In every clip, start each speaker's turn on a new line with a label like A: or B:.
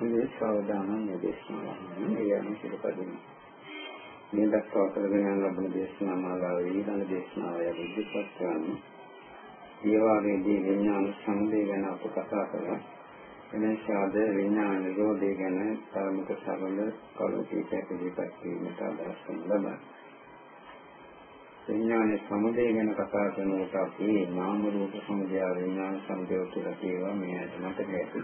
A: මේ සාවධානම දේශනාවක් ඒ යන සිරපදින. මේ දක්වා කරගෙන යන ලබන දේශනා මාලාවේ ඊළඟ ධර්මාවය විද්‍යුත් කරන්නේ. ඒ වාගේදී විඥාන සංදේ ගැන අප කතා කළා එනිසාද විඥාන නිරෝධය ගැන ධර්මික සරල කරුණු කීපයක් ඉදිරිපත් කිරීමට අදහස් කරන ලබන විඥාන සමුදය ගැන කතා කරනකොට අපි නාම රූප සමුදය විඥාන සමුදය කියලා කියවා මේ මතක ඇති.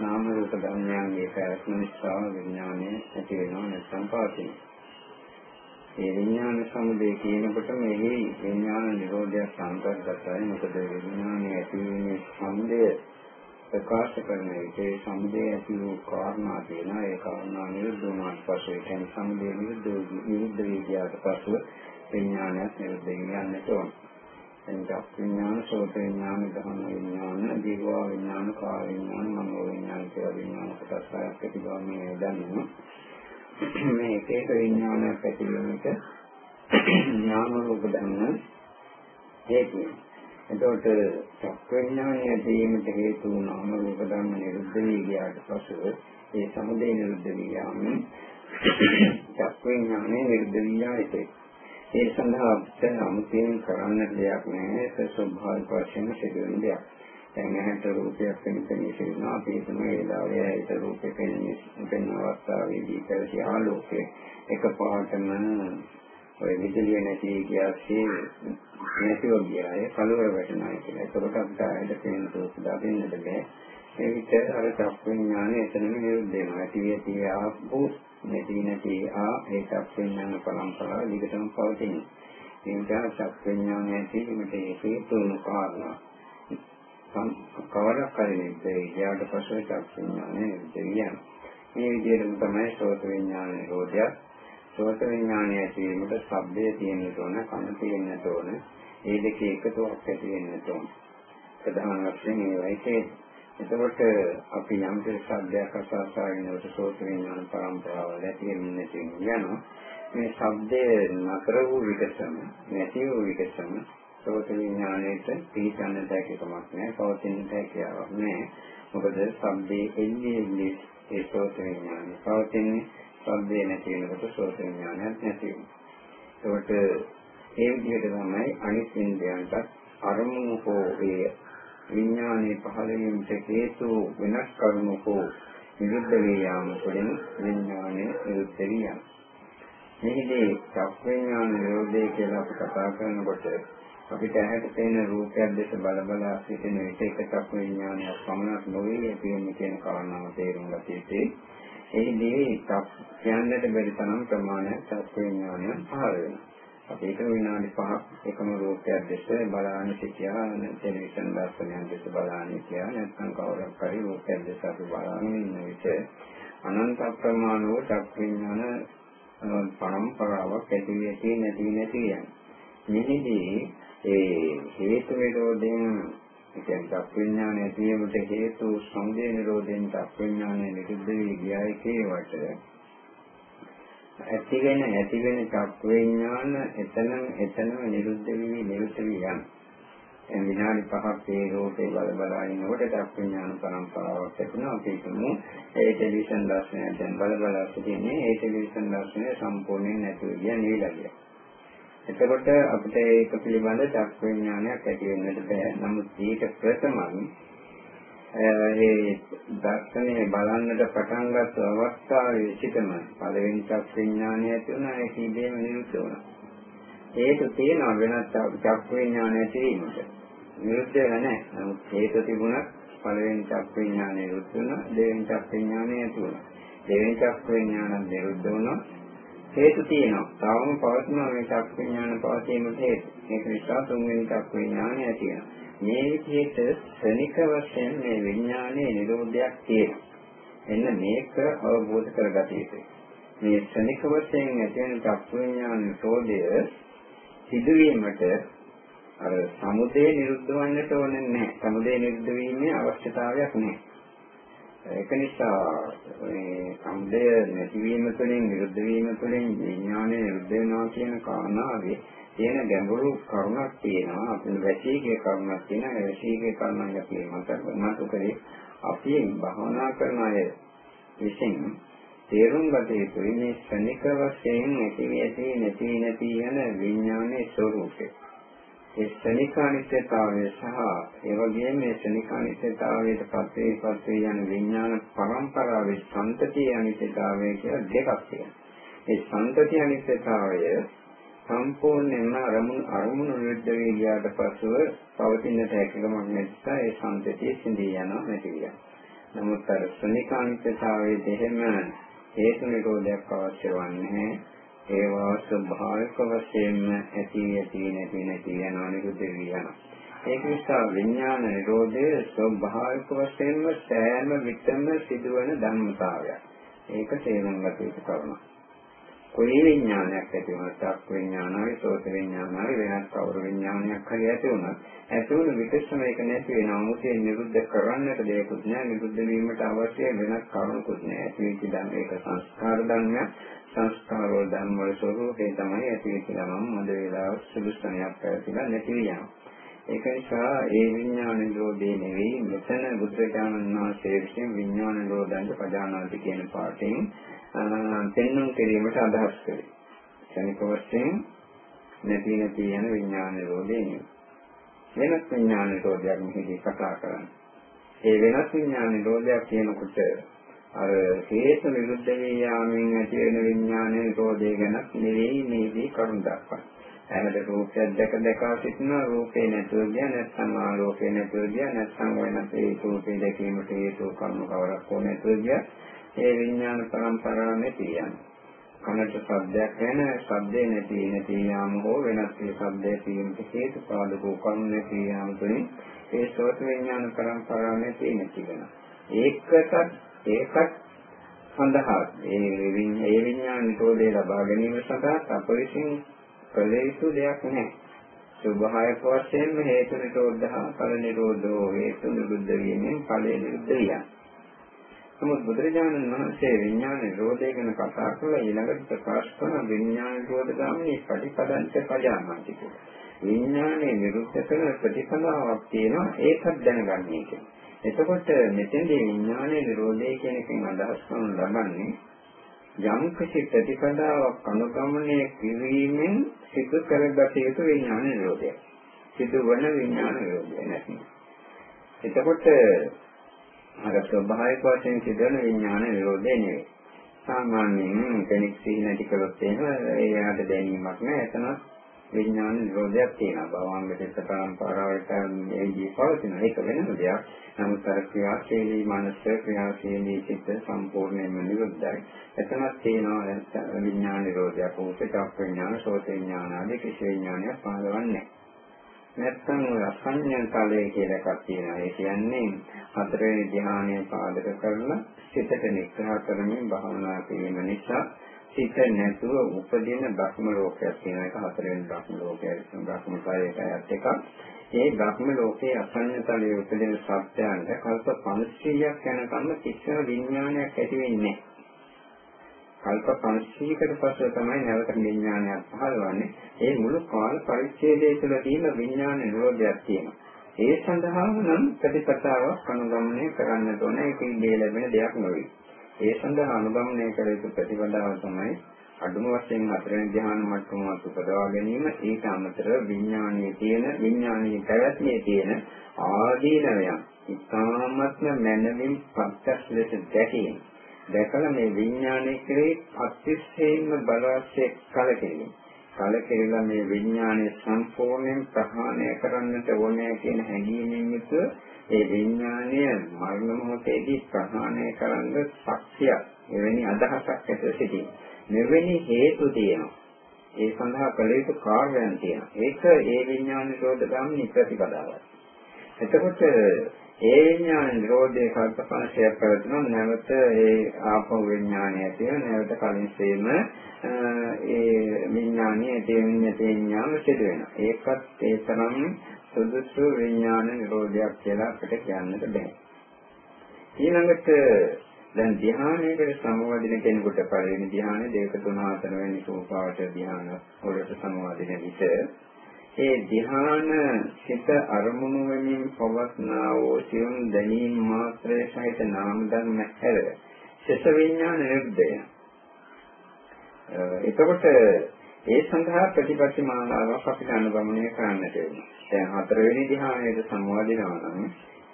A: නාම රූප ධර්මයන්ගේ පැවැත්ම නිසා විඥානය ඇති වෙනවා නැත්නම් පවතිනවා ඒ විඥාන සමුදය කියනකොට මෙහි විඥාන නිරෝධය සංකල්පගතයි මොකද විඥානයේ ඇතිවීමේ සමුදය ප්‍රකාශ කරන විට සමුදය ඇති වූ කාරණා තියෙනවා. ඒ කාරණා නිරුද්ධ වුණාට පස්සේ ඒ කියන්නේ සමුදය නිරුද්ධ නිරුද්ධ විද්‍යාවට පසුව විඥානයක් නිරුද්ධ වෙන්නට ඕන. එනිසා විඥාන සෝත විඥාන ධම්ම විඥාන දීවා විඥාන කාය විඥාන මනෝ විඥාන කියලා විඥාන කොටස් හයක් ඇති බව මේ දන්නවා. මේ එක එක විඥානයක් ඇති වෙනක ඥාන රූප ධර්ම හේතු. එතකොට චක්ක විඥානය ඇතිවීමට හේතු නාම රූප ධර්ම නිරුද්ධ වී ගියාට පසුව ඒ සමුදය නිරුද්ධ වී යාම චක්ක විඥානය නිරුද්ධ වී යායිතේ. ඒ සඳහා අපිට අමුතියෙන් කරන්න දෙයක් නැහැ ඒක ස්වභාවික වශයෙන් සිදුවෙන දෙයක්. දැන් ඇහැට රූපයක් පෙනෙන්නේ සිටිනවා අපි හිතමු ඒ ලාවේ ඇහැට රූපේ පෙනෙන්නේ පෙනෙන අවස්ථාවේදී පැවති ආලෝකය එකපාරටම ඔය විදුලිය නැති ගියාසේ නැතිව ගියාය කලවර වැටෙනවා කියලා. ඒකට අපිට ඇහැට පෙනෙන රූප දාගෙන්නද බෑ. ඒ විට අර චක්කුඥානෙ එතනම නිරුද්ධ වෙනවා. ඇති ඇති ආපු නැති නැති ආ ඒ චක්කුඥාන පරම්පරාව විකටම පවතින. ඒ නිසා චක්කුඥානය ඇතිවීමට හේතු වන කාරණා කවරක් හරි නෙවෙයි එයාට පස්සේ චක්ෂුඥානෙ දෙවියන්. මේ විදිහටම තමයි සෝත විඥාන නිරෝධය. සෝත විඥානය ඇතිවීමට ශබ්දය තියෙන්න ඕන, කන තියෙන්න ඕන. මේ දෙකේ එකතුවක් ඇති වෙන්න ඕන. ප්‍රධාන වශයෙන් ඒවයි එතකොට අපි යම් කිසි ශබ්දයක් අසාසාරිනවට සෝත විඥාන පරම්පරාව ඇති වෙන්නේ යනවා. මේ ශබ්දය නතර වූ විකසම, නැති වූ විකසම සෝත විඥාණයට පිළිගන්නට හැකියාවක් නැහැ, පවතින්නට හැකියාවක් නැහැ. මොකද සම්බේ එන්නේ එන්නේ ඒ සෝත විඥාණය. පවතින්නේ සම්බේ නැති වෙනකොට සෝත විඥාණයක් නැති වෙනවා. ඒකට ඒ විදිහට තමයි අනිත් ඉන්ද්‍රයන්ට අරමුණු හෝ ඒ විඥානයේ පහළ වීමට හේතු වෙනස් කරුණු හෝ නිරුද්ධ වේ යාම තුළින් විඥානය නිරුද්ධ විය යනවා. මෙහිදී චක් විඥාන නිරෝධය කියලා අපි කතා කරනකොට අපිට ඇහැට පෙනෙන රූපයක් දැස බල බල සිටින විට එක චක්ක විඥානයක් පමණක් නොවේ තියෙන්නේ කියන කාරණාව තේරුම් ගත යුතුයි. එහිදී කියන්නට බැරි තරම් ප්‍රමාණයක් චක්ක විඥානය පහළ වෙනවා. අපි එක විනාඩි 5ක් එකම රූපයක් දැස බලාගෙන සිටියා ටෙලිවිෂන් දර්ශනයක් දැස බලාගෙන සිටියා නැත්නම් කවුරුක් හරි රූපයක් දැස අපි බලාගෙන ඉන්න විට අනන්ත ප්‍රමාණ වූ චක්ක විඥාන පරම්පරාවක් ඇති වෙති නැති නැති යන. මෙහිදී ඒ හේතු නිරෝධයෙන් කියන්නේ චක්විඥානය ඇතිවීමට හේතු සංදේ නිරෝධයෙන් චක්විඥානය නිරුද්ධ වී ගියයි කියවට ඇතිවෙන ඇතිවෙන චක්විඥාන එතනම එතනම නිරුද්ධ වී නිරුද්ධ වී යන එන් විනාඩි 5ක් ඒ රූපේ බල බල ඉනකොට චක්විඥාන පරම්පරාවක් ඇතිවෙනවා අපි හිතමු ඒ ටෙලිවිෂන් දර්ශනය දැන් බල බල සිටින්නේ ඒ ටෙලිවිෂන් දර්ශනය සම්පූර්ණයෙන් නැතුව ගිය නිවිලා එතකොට අපිට ඒක පිළිබඳ චක් විඥානයක් ඇති වෙන්නට බෑ. නමුත් ඊට ප්‍රථමයි. ඒ දර්ශනය බලන්නට පටන් ගත් අවස්ථාවේ සිටම පළවෙනි චක් විඥානය ඇති වුණා ඒක ඉබේම නිරුද්ධ වුණා. හේතු තියෙනවා වෙනත් චක් විඥානය ඇතිවීමට. නිරුද්ධ වෙලා නැහැ. නමුත් හේතු තිබුණත් පළවෙනි චක් විඥානය නිරුද්ධ වුණා, දෙවෙනි චක් විඥානය ඇති වුණා. දෙවෙනි චක් විඥානය නිරුද්ධ වුණා හේතු තියෙනවා. තවම පවතින මේ චක්ක විඥාන පවතීමට හේතු. ඒක නිසා තුන්වෙනි චක්ක විඥානය ඇති වෙනවා. මේ විදිහට ශනික වශයෙන් මේ විඥානයේ නිරෝධයක් තියෙනවා. එන්න මේක අවබෝධ කරගත යුතුයි. මේ ශනික වශයෙන් ඇති වෙන චක්ක විඥාන නිරෝධය සිදුවීමට අර සමුදේ නිරුද්ධ වන්නට ඕනේ නැහැ. සමුදේ නිරුද්ධ වීමේ අවශ්‍යතාවයක් නැහැ. ඒක නිසා මේ සම්දය නැතිවීම තුළින් විරුද්ධ වීම තුළින් විඥානය විරුද්ධ වෙනවා කියන කාරණාවේ තියෙන ගැඹුරු කරුණක් තියෙනවා අපේ වැසීගේ කරුණක් තියෙනවා ඒ වැසීගේ කරුණක් අපි මත මත කරේ අපි අපි භවනා කරන අය විසින් තේරුම් ගත යුතුයි මේ ශනික වශයෙන් ඇති ඇති නැති නැති යන විඥානයේ ස්වરૂපය. ඒ ශනික අනිත්‍යතාවය සහ ඒ වගේම මේ ශනික අනිත්‍යතාවයට පස්සේ පස්සේ යන විඥාන පරම්පරාවේ සම්තතිය අනිත්‍යතාවය කියලා දෙකක් තියෙනවා. ඒ සම්තතිය අනිත්‍යතාවය සම්පූර්ණයෙන්ම අරමුණු අරමුණු නිරුද්ධ වී ගියාට පසුව පවතිනට හැකියාවක් නැත්නම් ඒ සම්තතිය සිඳී යනවා නැති වෙනවා. නමුත් අර ශනික අනිත්‍යතාවයේ දෙහෙම හේතු නිරෝධයක් අවශ්‍ය වන්නේ ඒවා ස්වභාවික වශයෙන්ම ඇති ඇති නැති නැති යනවා නිරුද්ධ වී යනවා. ඒක නිසා විඥාන නිරෝධය ස්වභාවික වශයෙන්ම සෑම විටම සිදුවන ධර්මතාවයක්. ඒක තේරුම් ගත යුතු කරුණක්. කොයි විඥානයක් ඇති වුණත් චක් විඥානයි සෝත විඥානයි වෙනත් කවුරු විඥානයක් හරි ඇති වුණත් ඇති වුණු විකල්ප මේක නැති වෙනවා මොකද නිරුද්ධ කරන්නට දෙයක්වත් නැහැ නිරුද්ධ වීමට අවශ්‍ය වෙනත් කරුණුකුත් නැහැ ඇති වෙච්ච ධර්ම ඒක සංස්කාර ධර්මයක්. සංස්කාර වල ධර්ම වල ස්වરૂපේ තමයි ඇති වෙච්ච ගමන් මොද වේලාව සුදුසුණයක් පැවතිලා නැති වෙනවා. ඒක නිසා ඒ විඥාන නිරෝධේ නෙවෙයි මෙතන බුද්ධජානන වහන්සේ විසින් විඥාන නිරෝධයන්ට පජානාති කියන පාඩයෙන් පෙන්වන්න කිරීමට අදහස් කරේ. ශනික වශයෙන් නැති නැති යන විඥාන නිරෝධය නෙවෙයි. වෙනස් විඥාන නිරෝධයක් මෙහිදී කතා කරන්නේ. ඒ වෙනස් විඥාන නිරෝධයක් කියනකොට අර හේතු විරුද්ධ වී යාමෙන් ඇති වෙන විඥාන නිරෝධය ගැන නෙවෙයි මේදී කරුණ දක්වන්නේ. ඇහැට රූපයක් දැක දැක සිටින රූපේ නැතුව ගියා නැත්නම් ආලෝකේ නැතුව ගියා නැත්නම් වෙනත් ඒ රූපේ දැකීමට හේතු කර්ම කවරක් හෝ නැතුව ගියා ඒ විඥාන පරම්පරාව නැති යන. කනට ශබ්දයක් වෙන ශබ්දේ නැති නැති යාම හෝ වෙනත් ඒ ශබ්දයේ තියෙන හේතු පාදකෝ කන් නැති යාම තුළින් ඒ සෝත විඥාන පරම්පරාව නැති නැති වෙන. ඒකත් ඒකත් සඳහා ඒ විඥාන නිරෝධය ලබා ගැනීම සඳහා අප විසින් කළ යුතු දෙයක් නැහැ. ස්වභාවික වශයෙන්ම හේතු නිරෝධහ ඵල නිරෝධෝ හේතු නිරුද්ධ වීමෙන් ඵලය නිරුද්ධ වියන. නමුත් බුදුරජාණන් වහන්සේ විඥාන නිරෝධය ගැන කතා කරලා ඊළඟට ප්‍රකාශ කරන විඥාන නිරෝධ ගාමිනී ප්‍රතිපදන්ත පජානාති කියලා. විඥානේ නිරුද්ධ කරන ප්‍රතිපදාවක් තියෙනවා ඒකත් දැනගන්නේ කියලා. එතකොට මෙතෙන්දී විඥානයේ නිරෝධය කියන එකෙන් අදහස් කරන ලබන්නේ යම් කිසි ප්‍රතිපදාවක් අනුගමනය කිරීමෙන් සිදු කරගත යුතු විඥාන නිරෝධය. සිදුවන විඥාන නිරෝධය නැති. එතකොට අර ස්වභාවික වශයෙන් සිදුවන විඥාන නිරෝධය නෙවෙයි. සාමාන්‍යයෙන් කෙනෙක් සිහි නැති කළොත් එහෙම එයාට දැනීමක් නැහැ. එතනත් විඥාන නිරෝධයක් තියෙනවා. භවංග චිත්ත පරම්පරාවට මේදී පවතින ඒක වෙනම දෙයක්. නමුත් අර ක්‍රියාශීලී මනස ක්‍රියාශීලී චිත්ත සම්පූර්ණයෙන්ම නිරුද්ධයි. එතනත් තියෙනවා විඥාන නිරෝධයක්. උපචක් විඥාන, සෝත විඥාන ආදී කිසි විඥානයක් පහළවන්නේ නැත්තම් ඔය අසඤ්ඤ තලය කියලා එකක් තියෙනවා. ඒ කියන්නේ හතරවෙනි ධ්‍යානය පාදක කරලා සිතට නිග්‍රහ කරමින් භාවනා කිරීම නිසා සිත නැතුව උපදින භක්ම ලෝකයක් තියෙන එක හතරවෙනි භක්ම ලෝකයක් භක්ම කායයකට එකක්. ඒ භක්ම ලෝකයේ අසඤ්ඤතලයේ උපදින සත්‍යයන්ට කල්ප 500ක් යනකම් කිසිම විඥානයක් ඇති වෙන්නේ කල්ප 500කට පස්සේ තමයි නැවත විඥානයක් පහළවන්නේ. ඒ මුළු කාල පරිච්ඡේදය තුළ තියෙන විඥාන නිරෝධයක් තියෙනවා. ඒ සඳහාම නම් ප්‍රතිපදාවක් අනුගමනය කරන්නට ඕන. ඒක ඉන්නේ ලැබෙන දෙයක් නෙවෙයි ඒ සඳහා අනුගමනය කළ යුතු ප්‍රතිපදාව තමයි අඩුම වශයෙන් හතරෙන් ධ්‍යාන මට්ටමක් උපදවා ගැනීම. ඊට අමතරව විඥානයේ තියෙන විඥානයේ පැවැත්මේ තියෙන ආදීනවයන් ඉතාමත්ම මනමින් පස්සස් ලෙස දැකීම. දැකලා මේ විඥානයේ කෙරෙහි අතිශයින්ම බලවත් කලකිරීම කලකිරීලා මේ විඥානය සම්පූර්ණයෙන් ප්‍රහාණය කරන්නට ඕනේ කියන හැඟීමෙන් යුතුව ඒ විඥානය මරණ මොහොතේදී ප්‍රහාණය කරන්න ශක්තියක් එවැනි අදහසක් ඇත සිටින. මෙවැනි හේතු තියෙනවා. ඒ සඳහා කළ යුතු කාර්යයන් තියෙනවා. ඒක ඒ විඥාන නිරෝධ ගාමිනී ප්‍රතිපදාවයි. එතකොට ඒ විඥාන නිරෝධයේ කල්පපංශය පැවතුනොත් නැවත ඒ ආපෝ විඥානය තියෙන නැවත කලින් සේම ඒ විඥානයේ තේමින් තේඥාම සිදු වෙනවා. ඒකත් ඒ තරම් සුදුසු විඥාන නිරෝධයක් කියලා අපිට කියන්නට බෑ. ඊළඟට දැන් ධ්‍යානයකට සමවදින කෙනෙකුට පළවෙනි ධ්‍යානෙ දෙක තුන හතර වෙනි සෝපාවට ධ්‍යාන වලට සමවදින විට ඒ ධ්‍යාන සිත අරමුණු වෙමින් පවස්නා වූ සියුම් දැනීම් මාත්‍රයේ සහිත නාම ධර්ම හැර සිත විඥාන නිරුද්ධය. එතකොට ඒ සඳහා ප්‍රතිපත්ති මාලාවක් අපිට අනුගමනය කරන්නට වෙනවා. දැන් හතරවෙනි ධ්‍යානයේ සම්වාදිනවා නම්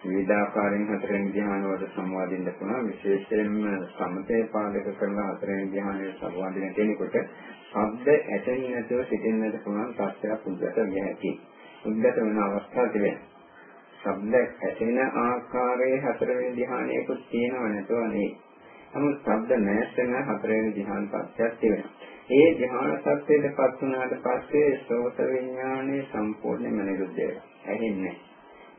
A: විවිධාකාරයෙන් හතරවෙනි ධ්‍යාන වලට සම්වාදින්න පුළුවන් විශේෂයෙන්ම සමතේ පාදක කරන හතරවෙනි ධ්‍යානයේ සම්වාදින කෙනෙකුට ශබ්ද ඇතෙන්නේ නැතුව සිටින්නට පුළුවන් තත්ත්වයක් උද්ගත විය හැකියි. උද්ගත වෙන අවස්ථා තිබෙනවා. ශබ්ද ඇතෙන ආකාරයේ හතරවෙනි ධ්‍යානයකුත් තියෙනව නැතුව නෙවෙයි. නමුත් ශබ්ද නැසෙන හතරවෙනි ධ්‍යාන තත්ත්වයක් තිබෙනවා. ඒ ධ්‍යාන තත්ත්වයටපත් වුණාට පස්සේ සෝත විඥානයේ සම්පූර්ණයෙන්ම නිරුද්ධ වෙනවා. ඇහෙන්නේ.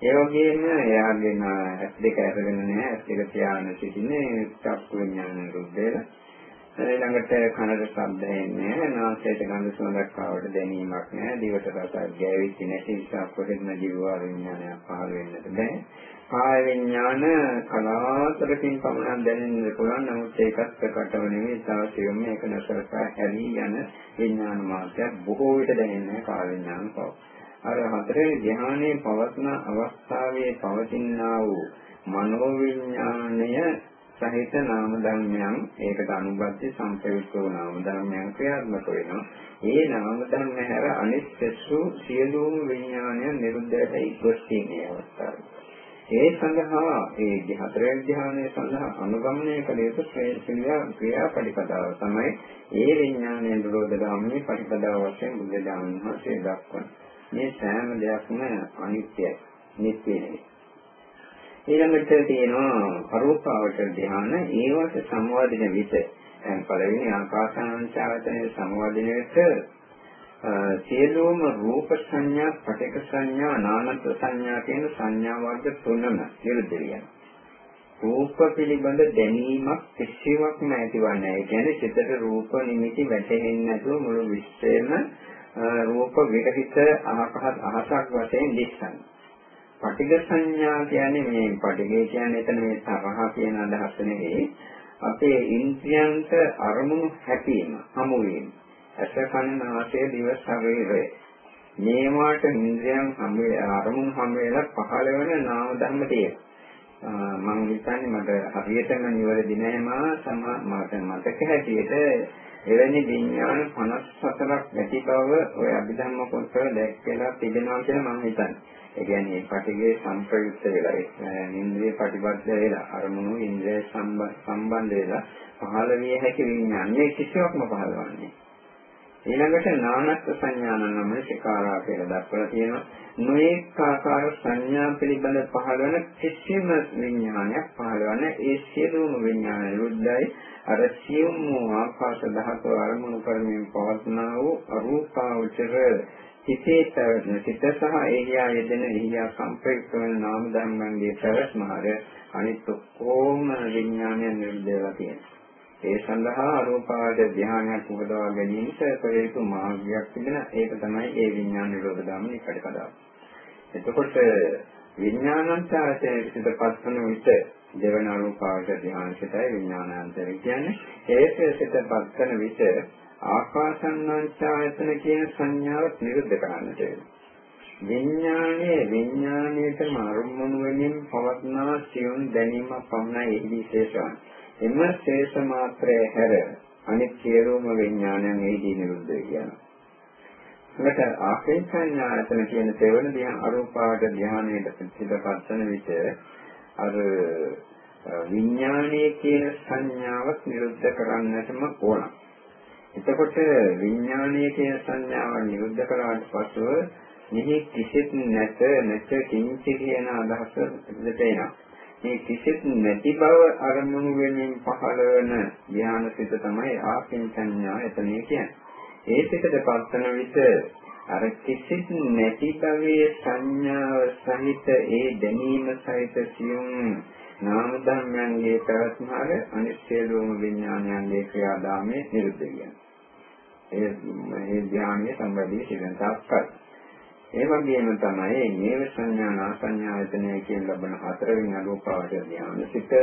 A: ඒ වගේම එයාගෙන ඇස් දෙක අරගෙන නැහැ. ඇස් දෙක තියාගෙන සිටින්නේ චක්කු විඥාන නිරුද්ධ වෙලා. ළඟට කනට ශබ්ද එන්නේ නාසයට ගඳ සුවඳක් ආවට දැනීමක් නැහැ දිවට රසක් ගෑවිච්ච නැති නිසා කොහෙත්ම ජීවා විඥානයක් පහළ වෙන්නට බෑ කාය විඥාන කලාතුරකින් පමණක් දැනෙන්න පුළුවන් නමුත් ඒකත් ප්‍රකටව නෙවෙයි තව සියුම් මේක නැසරකා හැරී යන විඥාන මාත්‍රයක් බොහෝ විට දැනෙන්නේ කාය විඥාන පව. අර හතරේ ධ්‍යානයේ පවස්න අවස්ථාවේ පවතිනා වූ මනෝ විඥාණය සහිත නාම ධර්මයන් ඒකට අනුබද්ධ සංපයුක්ත වූ නාම ධර්මයන් ක්‍රියාත්මක වෙනවා. ඒ නාම ධර්ම හැර අනිත් සසු සියලුම විඥානයන් නිරුද්ධයට ඉක්ොස් තියෙන අවස්ථාව. ඒ සඳහා ඒ හතරවෙනි ධ්‍යානයේ සඳහා අනුගමනය කළ යුතු ශ්‍රේෂ්ඨ ක්‍රියාපටිපදාව තමයි ඒ විඥානයේ නිරෝධ ගාමිනී පටිපදාව වශයෙන් බුද්ධ දානහා වහන්සේ දක්වන. මේ සෑම දෙයක්ම අනිත්‍යයි. නිත්‍ය නෙවෙයි. ඊළඟට තියෙනවා අරූපාවච ධ්‍යාන ඒවට සම්වාදින විට දැන් පළවෙනි ආකාසානංචායතනයේ සම්වාදිනයට සියලුම රූප සංඥා, පටික සංඥා, නානත් සංඥා කියන සංඥා වර්ග තුනම නිරුද්ධ වෙනවා. රූප පිළිබඳ දැනීමක් කිසිවක්ම ඇතිවන්නේ නැහැ. ඒ කියන්නේ චිතට රූප නිමිති වැටෙන්නේ නැතුව මුළු විශ්වයම රූප විරහිත අහසක් අහසක් වශයෙන් දිස්සන්නේ. පටිඝ සංඥා කියන්නේ මේ පටිඝය කියන්නේ එතන මේ තරහ කියන අදහස නෙවෙයි. අපේ ඉන්ද්‍රියන්ට අරමුණු හැපීම, හමු වීම. ඇස කන නාසය දිව ශරීරය. මේවාට ඉන්ද්‍රියන් හැම අරමුණු හැම වෙලාවක් පහළ වෙන නාම ධර්ම තියෙනවා. මම හිතන්නේ මට හරියටම නිවැරදි නැහැ මා සම මට මතක හැටියට එවැනි විඥාන 54ක් ඇති බව ඔය අභිධර්ම පොතේ දැක්කලා තිබෙනවා කියලා මම හිතන්නේ. ඒ කියන්නේ පටිගේ සංප්‍රයුක්ත වෙලා ඉන්ද්‍රිය ප්‍රතිබද්ධ වෙලා අරමුණු ඉන්ද්‍රිය සම්බන්ධ වෙලා පහළ විය හැකි විඥානයේ කිසිවක්ම පහළවන්නේ ඊළඟට නානත් සංඥාන නම් සිකාරා කියලා දක්වලා තියෙනවා. නොඑක ආකාර සංඥා පිළිබඳ පහළවන කිසිම විඥානයක් පහළවන්නේ ඒ සියලුම විඥාන නිරුද්ධයි අර සියුම් ආකාශ ධාතු අරමුණු කරමින් පවත්නා වූ අරූපාවචර හිතේ පැවැත්ම සිත සහ එහියා යෙදෙන එහියා සංප්‍රයුක්ත වන නාම ධර්මයන්ගේ පැවැත්ම හර අනිත් ඔක්කොම විඥානය නිරුද්ධලා තියෙනවා. ඒ සඳහා අරූපාවද ධ්‍යානයක් උපදවා ගැනීමට පෙරේතු මාර්ගයක් තිබෙන ඒක තමයි ඒ විඥාන නිරෝධ ගාමිනී කඩකඩාව. එතකොට විඥානන්තරයේ සිටපත් වන විට දෙවන අරූපාවද ධ්‍යානසිතයි විඥානාන්තර කියන්නේ ඒක සිටපත් වන විට ආකාසන්නංචායතන කියන සංඥාව නිරුද්ධ කරන්නට වෙනවා. විඥානයේ විඥානයේටම අරමුණු වෙමින් පවත්නා සියුම් දැනීමක් පමණයි එහි විශේෂවන්නේ. එම ශේෂ මාත්‍රය හැර අනිත් සියලුම විඥානයන් එහිදී නිරුද්ධ වෙනවා. මෙත ආකේශඥායතන කියන තෙවන ධ්‍යාන අරූපාවට ධ්‍යානයේ පිටපත් වන විට අර විඥානයේ කියන සංඥාවක් නිරුද්ධ කරන්නටම ඕන. එතකොට විඥානයේ කියන සංඥාව නිරුද්ධ කරාට පසුව මෙහි කිසිත් නැත නැත කිංචි කියන අදහස දෙතේනවා. මේ කිසිත් නැති බව අරමුණු වෙමින් පහළ වෙන ධානසිත තමයි ආකින්චඤ්ඤා එතන කියන්නේ. ඒ සිතට පස්සන විට අර කිසිත් නැති බවේ සංඥාව සහිත ඒ දැනීම සහිත සියුම් නාම ධර්මයන්ගේ පැවැත්ම හර අනිත්‍යලෝම විඥානයන්ගේ ක්‍රියාදාමයේ නිරුද්ධ වෙනවා. ඒ මේ ධානයේ සම්බන්ධී සිද්ධාන්තයක්. ඒ වගේම තමයි නේව සංඥා නාසඤ්ඤායතනය කියන ලබන හතරවෙනි අරූපාවච ධානය සිට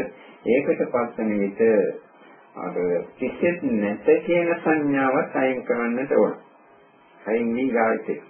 A: ඒකට පස්සන විට අර කිසිත් නැත කියන සංඥාවත් අයින් කරන්නට ඕන. අයින් වී ගායිතේ.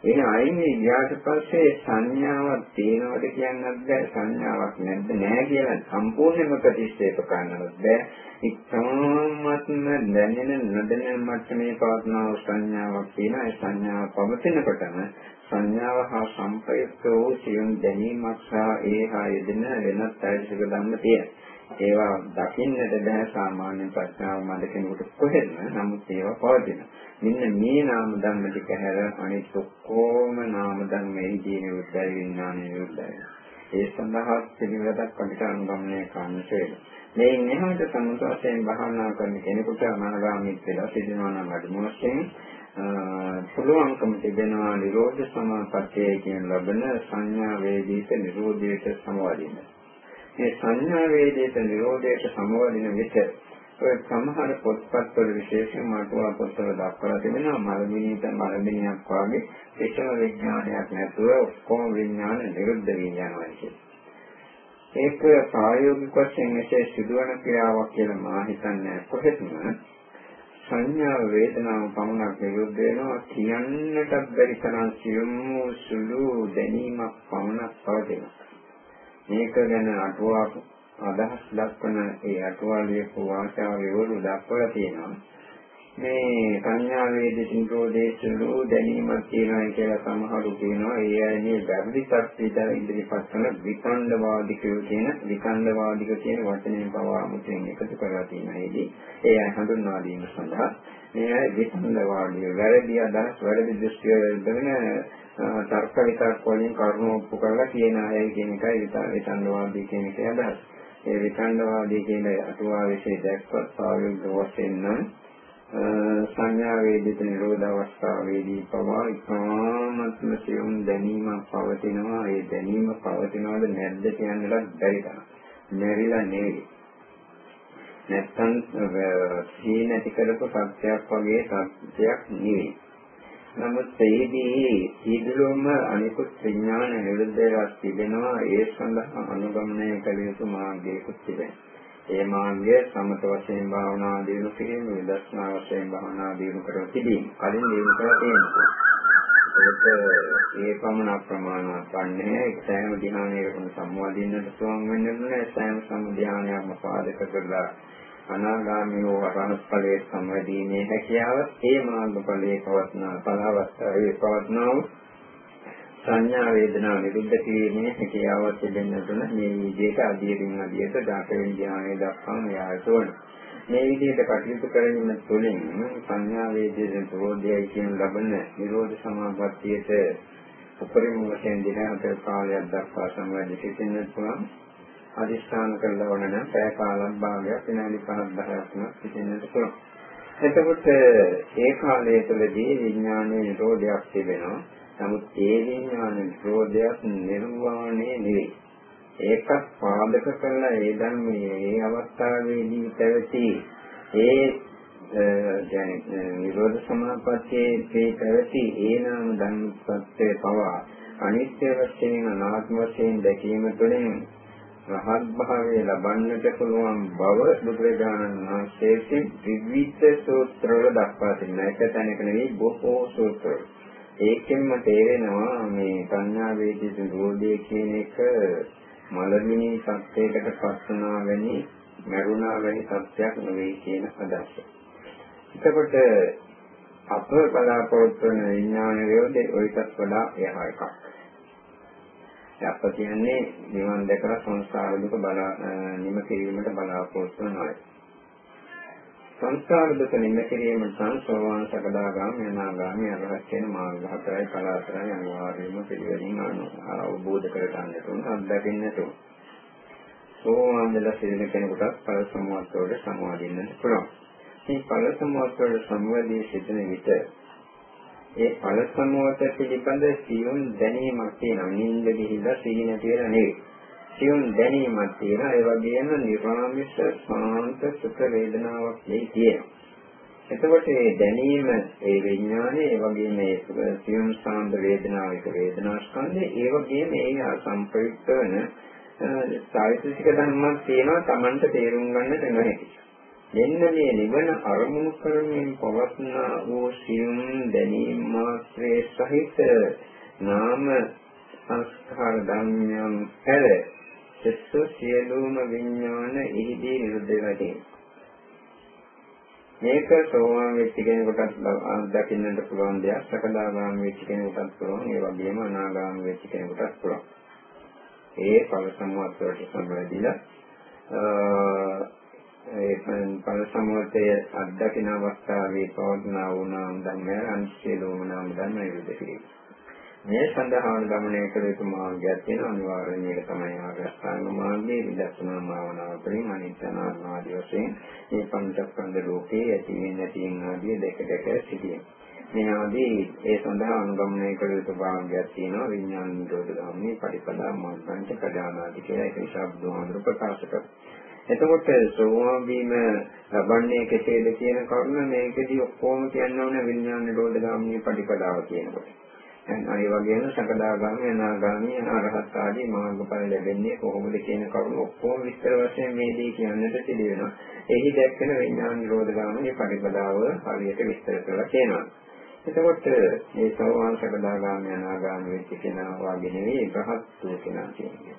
A: එහෙනම් අයින් ගියාට පස්සේ සංඥාවක් තියෙනවද කියන්නත් බෑ සංඥාවක් නැද්ද නෑ කියලා සම්පූර්ණයෙන්ම ප්‍රතික්ෂේප කරන්නත් බෑ ඉතාමත්ම දැනෙන නොදැනෙන මට්ටමේ පවත්නා සංඥාවක් තියෙනවා ඒ සංඥාව පවතිනකොටම සංඥාව හා සම්ප්‍රයුක්ත වූ සියුම් දැනීමක් සහ ඒ හා යෙදෙන වෙනත් ආයතනික ධර්ම තියෙනවා ඒවා දකින්නට බෑ සාමාන්‍ය ප්‍රඥාව මත කෙනෙකුට කොහෙත්ම නමුත් ඒවා පවතිනවා මෙන්න මේ නාම ධර්ම ටික හැර අනිත් ඔක්කොම නාම ධර්මෙහි නිරුද්ධයි විඥානය නිරුද්ධයි. ඒ සඳහා පිළිවෙලක් අපිට අනුගමනය කරන්න වෙනවා. මේ නිහඬ සම්මුතියෙන් භාවනා කරන කෙනෙකුට අනාගාමීත් වෙලා සිටිනවා නම් අඩුම වශයෙන් පුළුවන්කම තිබෙනවා නිරෝධ සමාපත්තිය කියන ලබන සංඥා වේදීත නිරෝධයට සමවදින්න. මේ සංඥා වේදීත නිරෝධයට සමවදින විට ඔය සමහර පොත්පත්වල විශේෂයෙන්ම අටුවා පොත්වල දක්වලා තිබෙනවා මලමිණියට මලමිණියක් වාගේ ඒකම විඥානයක් නැතුව ඔක්කොම විඥාන නිරුද්ධ විඥානයි කියන්නේ. ඒක ප්‍රායෝගික වශයෙන් මෙසේ සිදුවන ක්‍රියාවක් කියලා මා හිතන්නේ කොහෙත්ම සංඥා වේදනාව පමණක් නිරුද්ධ වෙනවා කියන්නට බැරි තරම් සියුම් සුළු දැනීමක් පමණක් පවතිනවා. මේක ගැන අටුවා අදහස් දක්වන ඒ අටුවාලිය වාචා විවරු දක්වලා තියෙනවා. මේ සංඥා වේදිත නිරෝධේසලු දැනීමක් තියෙනවා කියලා සමහරු කියනවා. ඒ අයනේ වැරදි තත්ත්වයට ඉදිරිපත් කරන විකණ්ඩවාදිකයෝ කියන විකණ්ඩවාදික කියන වචනයෙන් පවා මුලින් එකතු කරලා තියෙනවා. ඒදී ඒ අය හඳුන්වා දීම සඳහා මේ අය විකණ්ඩවාදිය වැරදි අදහස් වැරදි දෘෂ්ටිය දෙන තර්ක විතර්ක වලින් කරුණු ඔප්පු කරලා කියන අය කියන එකයි විකණ්ඩවාදී කියන එකේ අදහස්. ඒ විකණ්ඩවාදී කියන අටුවා විශේෂ දැක්වත් සාවිද්ද වශයෙන් නම් සංඥා වේදිත නිරෝධ අවස්ථාවේදී පවා ඉතාමත්ම සියුම් දැනීමක් පවතිනවා ඒ දැනීම පවතිනවද නැද්ද කියන්නවත් බැරි තරම්. මෙරිලා නෙවෙයි. නැත්තම් සීනටි කරපු සත්‍යයක් වගේ සත්‍යයක් නෙවෙයි. නමුත් එෙහිදී සීදුලොම අනිකුත් විඥාන නිරුද්ධයක් තිබෙනවා ඒ සඳහා අනුගමනය කළ යුතු මාර්ගයකුත් තිබෙනවා. ඒ මාර්ගය සමත වශයෙන් භාවනා දිනු කිරීම විදර්ශනා වශයෙන් භාවනා දිනු කර තිබීම. කලින් දිනු කරලා තියෙනවා. ඒකට ඒ පමණ ප්‍රමාණවත් වන්නේ සෑම ධ්‍යානයකටම සම්වාදින්නට පුළුවන් වෙන්නේ නැහැ. සෑම සම්ධ්‍යානයක්ම පාදක කරලා අනාගාමී වූ අරහත් ඵලයේ සම්වැදීමේ හැකියාව ඒ මාර්ගඵලයේ පවත්නා ඵලවස්තාවේ පවත්නා සංඥා වේදනා නිරුද්ධ කිරීමේ හැකියාව තිබෙන්නට මේ විදිහට අධියකින් අධියට දාපෙන් ඥානය දක්වාම යායතෝන මේ විදිහට කටයුතු කරමින් තුළින් සංඥා වේදනා ප්‍රෝධයයි කියන ලබන නිරෝධ සමාපත්තියට උපරිම වශයෙන් දින හතර කාලයක් දක්වා සම්වැදී සිටින්නට පුළුවන් අදිස්ථාන කරලා වුණ නම් පැය කාලක් භාගයක් විනාඩි 5ක් 10ක් සිටින්නට පුළුවන්. එතකොට ඒ කාලය තුළදී විඥානයේ නිරෝධයක් තිබෙනවා. නමුත් ඒ විඥාන නිරෝධයක් නිර්වාණය නෙවෙයි. ඒකත් පාදක කරලා ඒ ධර්මයේ ඒ අවස්ථාවේදී පැවති ඒ දැන් නිරෝධ සමාපත්තියේ පැවති ඒ නාම ධර්මපත්යේ පවා අනිත්‍ය වශයෙන් අනාත්ම වශයෙන් දැකීම තුළින් රහත් භාවය ලබන්නට පුළුවන් බව බුදුරජාණන් වහන්සේ විවිධ සූත්‍රවල දක්වා තිබෙනවා. එක තැනක නෙවෙයි බොහෝ සූත්‍රවල. ඒකෙන්ම තේරෙනවා මේ සංඥා වේදිත රෝධය කියන එක මලමිනී සත්‍යයකට පස්සනා වෙනි මරුණා වැනි සත්‍යයක් නෙවෙයි කියන අදහස. එතකොට අප බලාපොරොත්තු වන විඥාන විරෝධය ඔයිටත් වඩා එහා එකක්. අප කියන්නේ නිවන් දැකලා සංසාර දුක බලා නිම කිරීමට බලාපොරොත්තු වෙනවා. සංසාර දුක නිම කිරීමට සංසෝවාන් සකදාගාමී අනාගාමී අරහත් කියන මාර්ග හතරයි කලාතරයි අනිවාර්යයෙන්ම පිළිවෙලින් අවබෝධ කර ගන්නට උන් අත්දකින්නට උන්. සෝවාන් වෙලා සිටින කෙනෙකුට ඵල සමුවත් වලට සමවදින්නට පුළුවන්. මේ ඵල සමුවත් වලට සමවදී සිටින විට ඒ ඵල සමෝත පිළිබඳ සියුම් දැනීමක් තියෙනවා. නිින්ද ගිහිල්ලා සිහි නැති වෙලා නෙවෙයි. සියුම් දැනීමක් තියෙනවා. ඒ වගේම නිර්වාමිෂ සාන්ත සුඛ වේදනාවක් මේ තියෙනවා. එතකොට මේ දැනීම ඒ විඥානය ඒ වගේම මේ සියුම් සාන්ත වේදනාව එක වේදනා ස්කන්ධය ඒ වගේම ඒ සම්ප්‍රයුක්ත වෙන සායිසික ධර්මයක් තියෙනවා Tamanට තේරුම් ගන්නට නොහැකි. මෙන්න මේ නිවන අරමුණු කරමින් පවත්නා වූ සියුම් දැනීම මාත්‍රයේ සහිත නාම සංස්කාර ධර්මයන් හැර සත්‍ය සියලුම විඥාන එහිදී නිරුද්ධ වෙනවා. මේක සෝවාන් වෙච්ච කෙනෙකුටත් දකින්නට පුළුවන් දෙයක්. සකදාගාමී වෙච්ච කෙනෙකුටත් පුළුවන්. ඒ වගේම අනාගාමී වෙච්ච කෙනෙකුටත් පුළුවන්. ඒ ඵල සමුවත් වලට සම්බන්ධිලා ඒ ඵල සමුවතේ අත්දකින අවස්ථාවේ පවත්නා වූ නාම ධර්මය අනිත්‍ය ලෝම නාම ධර්ම විරුද්ධ කිරීම. මේ සඳහාන ගමනය කළ යුතු මාර්ගයක් තියෙන අනිවාර්යයෙන් ඒක තමයි ආගස්ථාන මාර්ගයේ විදර්ශනා භාවනාව තුළින් අනිත්‍යනාත්ම ආදී වශයෙන් මේ පංචස්කන්ධ ලෝකයේ ඇති වෙන නැති වෙන ආදී දෙක දෙක සිටින. මේ ආදී ඒ සඳහා අනුගමනය කළ යුතු භාගයක් තියෙනවා විඥාන නිරෝධ ගාමී පරිපදා මාර්ගංච කඩානාදී කියලා ඒක නිසා බුදුහාමුදුරු ප්‍රකාශ කරනවා. එතකොට සෝවාන් වීම ලබන්නේ කෙසේද කියන කරුණ මේකදී ඔක්කොම කියන්න ඕන විඥාන නිරෝධ ගාමී පරිපදාව කියනකොට. ඒ වගේම සකදාගාමී අනාගාමී අරහත් ආදී මාර්ගඵල ලැබෙන්නේ කොහොමද කියන කරුණු ඔක්කොම විස්තර වශයෙන් මේදී කියන්නට සිදු වෙනවා. එහි දැක්වෙන විඥාන නිරෝධගාමී පරිපදාව හරියට විස්තර කරලා කියනවා. එතකොට මේ සෝවාන් සකදාගාමී අනාගාමී වෙච්ච කෙනා වාගේ නෙවෙයි රහත් කෙනා කියන්නේ.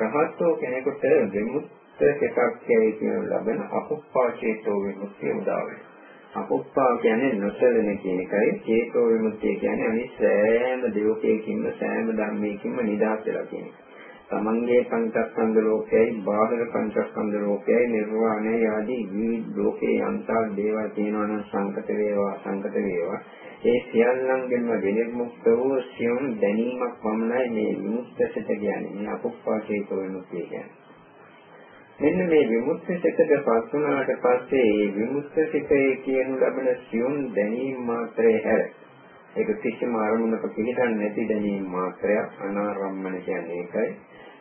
A: රහත් කෙනෙකුට විමුක්ත සිතක් කියන ලබන අපොප්පාචේතෝ විමුක්තිය උදා වෙනවා. අපොප්පා කියන්නේ නොසලෙන කියන එකයි චේතෝ විමුක්තිය කියන්නේ අනිත් සෑම දෙයකින්ම සෑම ධර්මයකින්ම නිදහස් වෙලා කියන එක. තමන්ගේ පංචස්කන්ධ ලෝකයයි බාහිර පංචස්කන්ධ ලෝකයයි නිර්වාණය ආදී විවිධ ලෝකේ අන්තල් දේවල් තියෙනවා නම් සංකත වේවා සංකත වේවා ඒ සියල්ලංගෙන්ම විනිර්මුක්ත වූ සියුම් දැනීමක් පමණයි මේ විමුක්තසත කියන්නේ මේ අපොප්පා චේතෝ විමුක්තිය කියන්නේ. මෙන්න මේ විමුක්ති සිතට පස් වුණාට පස්සේ මේ විමුක්ති සිතේ කියනු ලබන සියුම් දැනීම මාත්‍රේ හැර ඒක කිසිම අරමුණක පිළිගන්නේ නැති දැනීම මාත්‍රයක් අනාරම්මන කියන්නේ ඒකයි.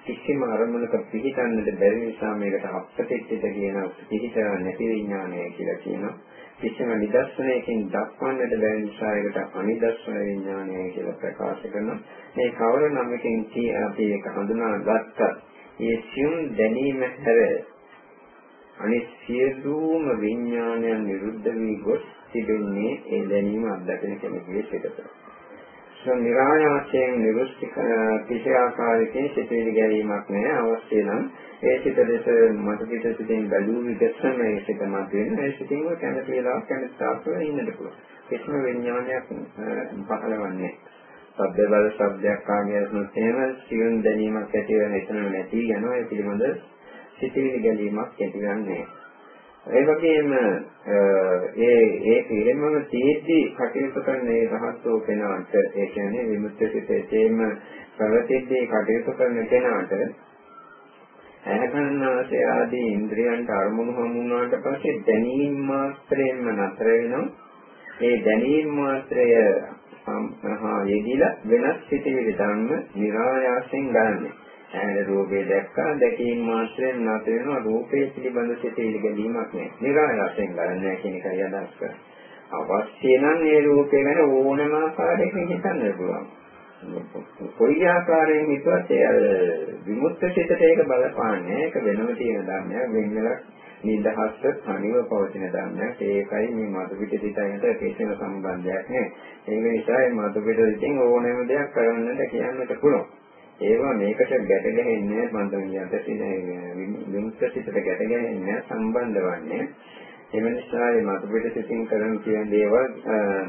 A: කිසිම අරමුණක පිළිගන්නට බැරි නිසා මේකට අප්‍රතිච්ඡිත කියන පිළිතර නැති විඥානය කියලා කියනවා. කිසිම නිදර්ශනයකින් දක්වන්නට බැරි නිසා ඒකට අනිදර්ශන විඥානය කියලා ප්‍රකාශ කරනවා. මේ කවර නමකින් අපි ඒක හඳුනා ගත්තත් ඒ සියුම් දැනීම හැර අනිත් සියලුම විඥානයන් නිරුද්ධ වී ගොස් තිබෙන්නේ ඒ දැනීම අත්දකින කෙනෙකුගේ සිතට. සෝ නිරායාසයෙන් නිරුස්ති කිසි ආකාරයකින් සිතේ ගැනීමක් නැහැ අවශ්‍ය නම් ඒ සිත දෙස මත පිට සිටින් බැලූ විගසම ඒ සිත මත වෙන ඒ සිතින් කැමති වෙලාවක් කැමති තාක්ෂණ ඉන්නට පුළුවන්. කිසිම විඥානයක් පහළවන්නේ නැහැ. ශබ්ද බල ශබ්දයක් ආගියනොත් එහෙම සියුම් දැනීමක් ඇති වෙන එතන නැති යනවා ඒ පිළිබඳ සිතිවිලි ගැලීමක් ඇති ගන්නෑ. ඒ වගේම ඒ ඒ පිළිමම තීර්ති කටයුතු කරන ඒ රහත්ෝ කෙනාට ඒ කියන්නේ විමුක්ත සිතේම ප්‍රවතිද්දී කටයුතු කරන කෙනාට ඇහැකරනාසය ආදී ඉන්ද්‍රියන්ට අරමුණු හමු වුණාට පස්සේ දැනීම මාත්‍රයෙන්ම නතර වෙනවා. ඒ දැනීම මාත්‍රය සම්පහා යෙදিলা වෙනස් සිටිවිලි ධර්ම નિરાයාසයෙන් ගන්න. ඇහැර රූපේ දැක්කා දැකීම මාත්‍රයෙන් නැතර වෙනවා රූපේ පිළිබඳ සිටිවිලි ගැනීමක් නෑ. નિરાයාසයෙන් ගන්න කියන එකයි අදහස් කරන්නේ. අවශ්‍ය නම් මේ රූපේ ගැන ඕනම ආකාරයකින් හිතන්න පුළුවන්. කොයි ආකාරයෙන් හිතුවත් ඒ විමුක්ත චිතට ඒක බලපාන්නේ ඒක වෙනම තියෙන ධර්මයක් වෙන වෙලක් නිදහස්ව තනිව පවතින ධර්මයක්. ඒකයි මේ මතු පිට සිතයින්ට කිසිම සම්බන්ධයක් නැහැ. ඒක නිසා මේ මතු පිට සිතින් ඕනෑම දෙයක් කරන්නට කියන්නට පුළුවන්. ඒවා මේකට ගැට ගැහෙන්නේ මන්දමියන්ට විමුක්ත සිතට ගැට ගැහෙන්නේ සම්බන්ධ වන්නේ. එම නිසා මේ මතු පිට සිතින් කරන කියන දේවල්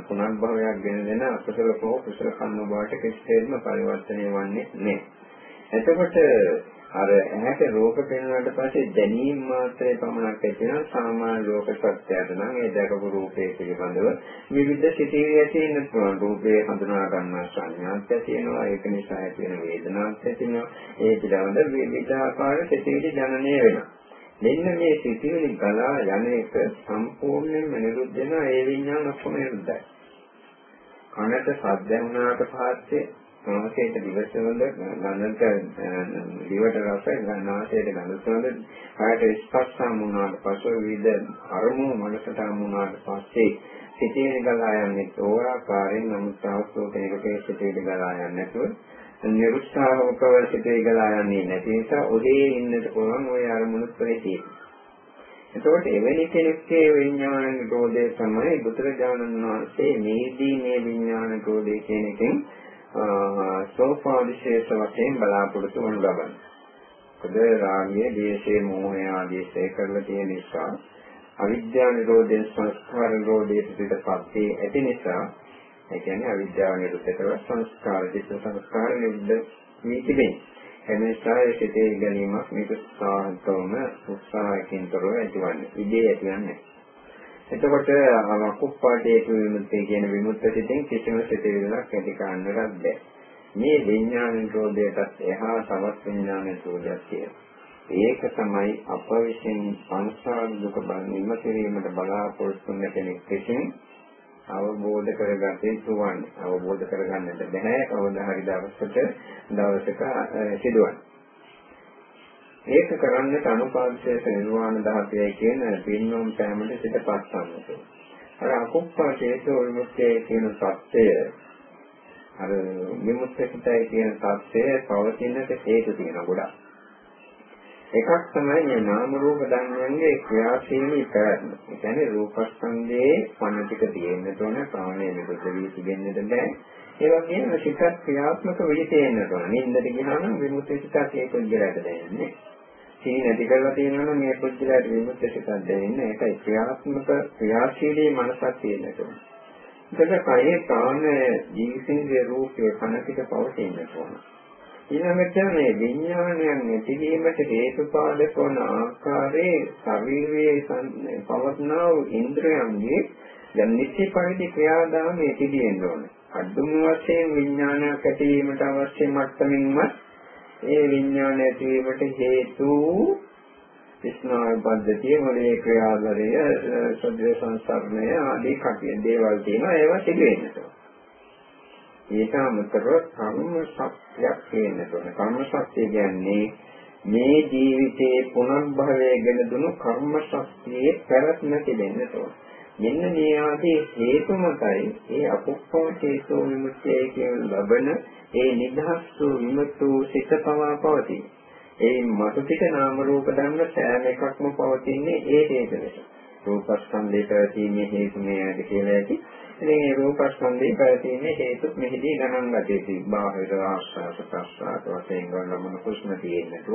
A: පුනර්භවයක් ගෙන දෙන අකුසල හෝ කුසල කර්ම බවට කිසිසේත්ම පරිවර්තනය වන්නේ නැහැ. එතකොට අර ඇහැට රූප පෙනුනට පස්සේ දැනීම මාත්‍රේ පමණක් ඇති වෙන සාමාන්‍ය ලෝක සත්‍යයට නම් ඒ දැකපු රූපේ පිළිබඳව විවිධ සිතිවිලි ඇති වෙන පුළුවන් රූපේ හඳුනා ගන්න සංඥාත් ඇති වෙනවා. ඒක නිසා ඇති වෙන වේදනාත් ඇති වෙනවා. ඒ පිළිබඳ විවිධ ආකාර සිතිවිලි ජනනය වෙනවා. මෙන්න මේ සිතිවිලි ගලා යන එක සම්පූර්ණයෙන්ම නිරුද්ධ වෙනවා. ඒ විඥාන ඔක්කොම නිරුද්ධයි. කනට සද්ද වුණාට පස්සේ නාසයට දිවට සුවඳ ගඳට දිවට රස නාසයට ගඳ සුවඳ කායට ස්පර්ශම් වුණාට පස්සේ විවිධ අරමුණු මනසට වුණාට පස්සේ සිතේ ගලා යන්නේ ඕරාකාරයෙන් නමුත් අවස්ථෝ කෙනෙකුට සිතේ ගලා යන්නේ නැතුව නිරුත්සාහකව සිතේ ගලා යන්නේ නැති නිසා ඔහේ ඉන්නට පුළුවන් ওই අරමුණු ප්‍රේතී එතකොට එවැනි කෙනෙක්ගේ විඥාන නිරෝධය තමයි බුදුරජාණන් වහන්සේ මේදී මේ විඥාන නිරෝධය කියන එකෙන් සෝපාදිශේෂ වශයෙන් බලාපොරොත්තු වනු ලබන්නේ. මොකද රාගය, දේශය, මෝහය ආදී ශේ කරලා තියෙන නිසා අවිද්‍යාව නිරෝධයෙන් සංස්කාර නිරෝධයට පිටපත් ඇති නිසා ඒ කියන්නේ අවිද්‍යාව නිරුද්ධ කරලා සංස්කාර දිස්ස සංස්කාර නිරුද්ධ වී තිබෙනවා. එනිසා ඒ සිතේ ගැනීමක් මේක සාහතවම උත්සාහයකින් තොරව ඇතිවන්නේ. ඉදී ඇතිවන්නේ. එතකොට අකුප්පාටේ විමුක්තිය කියන විමුක්ත සිතෙන් කිසිම සිතේලක් ඇති කරන්නවත් බැහැ. මේ විඥාන නිරෝධයටත් එහා තවත් විඥාන නිරෝධයක් තියෙනවා. ඒක තමයි අප විසින් සංසාර දුක බඳින්න කිරීමට බලාපොරොත්තු වෙන කෙනෙක් විසින් අවබෝධ කරගත යුතු වන්නේ. අවබෝධ කරගන්නට බෑ කවදා හරි දවසක දවසක සිදුවන්නේ. ඒක කරන්නට අනුපාදශේෂ නිර්වාණ ධාතයයි කියන පින්නම් පෑමට සිටපත් සම්මත. අර අකුප්පා හේතෝ විමුක්තිය කියන සත්‍යය අර විමුක්තියයි කියන සත්‍යය පවතිනට හේතු තියෙන ගොඩක්. එකක් තමයි මේ නාම රූප ධර්මයන්ගේ ක්‍රියාශීලී පැවැත්ම. ඒ කියන්නේ රූපස්කන්ධයේ පණ ටික තියෙන්න ඕන ප්‍රාණය නිරුද්ධ වී තිබෙන්නට බෑ. ඒ වගේම සිතක් ක්‍රියාත්මක වෙලි තියෙන්න ඕන. නින්දට ගියාම විමුක්ති සිතක් ඒක ඉස්සරහට දැනෙන්නේ. සීන නැති කරලා තියෙනවා නම් මේ පුද්ගලයාට විමුක්ති සිතක් දැනෙන්නේ. ඒකයි ක්‍රියාත්මක ක්‍රියාශීලී මනසක් තියෙන්න ඕන. එතකොට කයේ ප්‍රාණ ජීවිතයේ රූපේ පණ ටික පවතින්න ඕන. ඊළඟට මේ විඥානයන් නැතිවීමට හේතුපාදක වන ආකාරයේ ශරීරයේ පවත්නා වූ ඉන්ද්‍රයන්ගේ දැන් නිත්‍ය පරිදි ක්‍රියාදාමයේ තිබෙන්න ඕන. අදුම වශයෙන් විඥානයක් ඇතිවීමට අවශ්‍ය මට්ටමින්ම ඒ විඥාන ඇතිවීමට හේතු ස්නායු පද්ධතිය මොලේ ක්‍රියාවලිය සද්ද සංසරණය ආදී කටිය දේවල් තියෙනවා ඒවා තිබෙන්නට ඕන. ඊට අමතරව කර්ම ශක්තියක් තියෙනවා. කර්ම ශක්තිය කියන්නේ මේ ජීවිතයේ පුනර්භවයෙන් දුණු කර්ම ශක්තියේ පැවැත්ම තිබෙන්න ඕන. මෙන්න මේ ආදී හේතු මතයි ඒ අකුප්පා හේතු විමුක්තිය කියන ලබන ඒ නිදහස් වූ විමුක්ත වූ සිත පවා පවතී. ඒ මතු පිට නාම රූප ධර්ම සෑම එකක්ම පවතින්නේ ඒ හේතු නිසා. රූපස්කන්ධය පැවතීමේ හේතු මේ ඇති කියලා ඇති. ඉතින් මේ රූපස්කන්ධය පැවතීමේ හේතු මෙහිදී ගණන් ගත යුතුයි. බාහිර ආස්වාද ප්‍රස්වාද වශයෙන් ගන්නම කුෂ්ම තියෙන්නට